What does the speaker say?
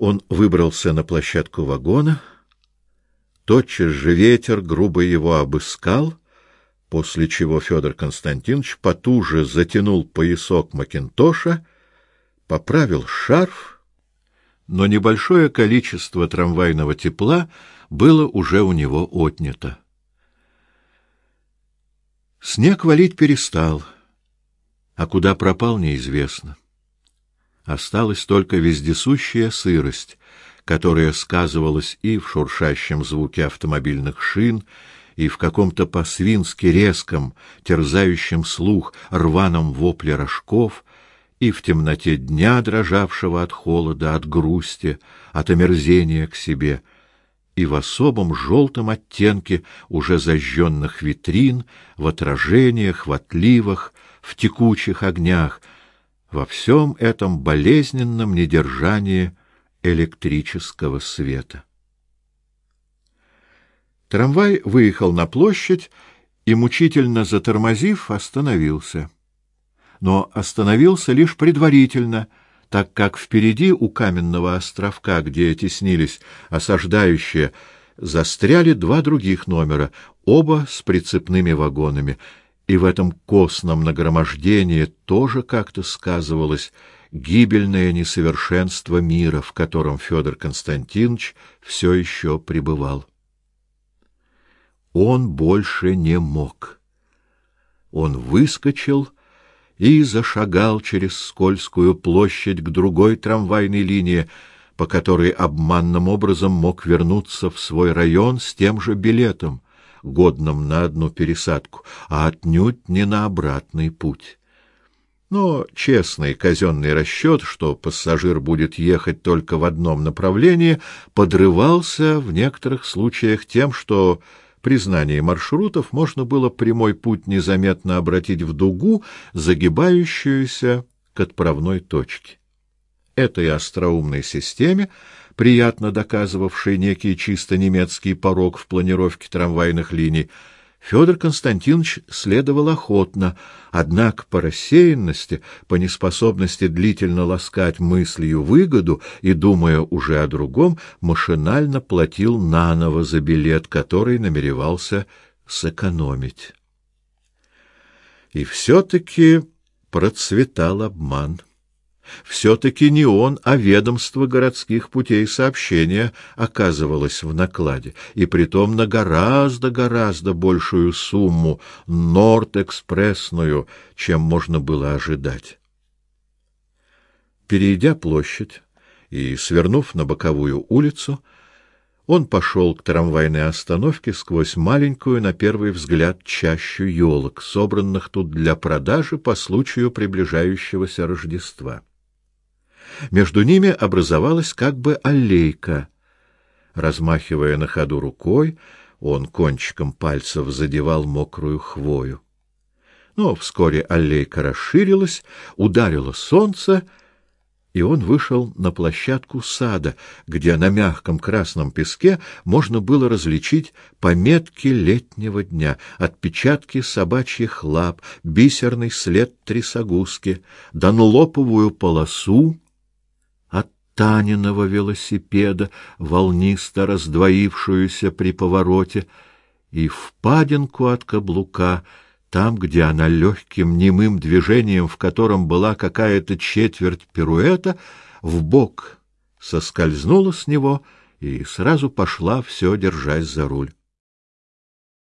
Он выбрался на площадку вагона. Тотчас же ветер грубо его обыскал, после чего Федор Константинович потуже затянул поясок макинтоша, поправил шарф, но небольшое количество трамвайного тепла было уже у него отнято. Снег валить перестал, а куда пропал неизвестно. Осталась только вездесущая сырость, которая сказывалась и в шуршащем звуке автомобильных шин, и в каком-то по-свински резком, терзающем слух рваном вопле рожков, и в темноте дня, дрожавшего от холода, от грусти, от омерзения к себе, и в особом желтом оттенке уже зажженных витрин, в отражениях, в отливах, в текучих огнях, во всем этом болезненном недержании электрического света. Трамвай выехал на площадь и, мучительно затормозив, остановился. Но остановился лишь предварительно, так как впереди у каменного островка, где теснились осаждающие, застряли два других номера, оба с прицепными вагонами — и в этом костном нагромождении тоже как-то сказывалось гибельное несовершенство мира, в котором Федор Константинович все еще пребывал. Он больше не мог. Он выскочил и зашагал через скользкую площадь к другой трамвайной линии, по которой обманным образом мог вернуться в свой район с тем же билетом годным на одну пересадку, а отнюдь не на обратный путь. Но честный казенный расчет, что пассажир будет ехать только в одном направлении, подрывался в некоторых случаях тем, что при знании маршрутов можно было прямой путь незаметно обратить в дугу, загибающуюся к отправной точке. Этой остроумной системе приятно доказывавший некий чисто немецкий порог в планировке трамвайных линий, Федор Константинович следовал охотно, однако по рассеянности, по неспособности длительно ласкать мыслью выгоду и, думая уже о другом, машинально платил наново за билет, который намеревался сэкономить. И все-таки процветал обман. Все-таки не он, а ведомство городских путей сообщения оказывалось в накладе, и притом на гораздо-гораздо большую сумму, Норд-экспрессную, чем можно было ожидать. Перейдя площадь и свернув на боковую улицу, он пошел к трамвайной остановке сквозь маленькую, на первый взгляд, чащу елок, собранных тут для продажи по случаю приближающегося Рождества. Между ними образовалась как бы аллейка. Размахивая на ходу рукой, он кончиком пальцев задевал мокрую хвою. Но вскоре аллейка расширилась, ударило солнце, и он вышел на площадку сада, где на мягком красном песке можно было различить пометки летнего дня, отпечатки собачьих лап, бисерный след трясогузки, данлоповую полосу, Таниного велосипеда, волнисто раздвоившуюся при повороте, и впадинку от каблука, там, где она легким немым движением, в котором была какая-то четверть пируэта, в бок соскользнула с него и сразу пошла, все держась за руль.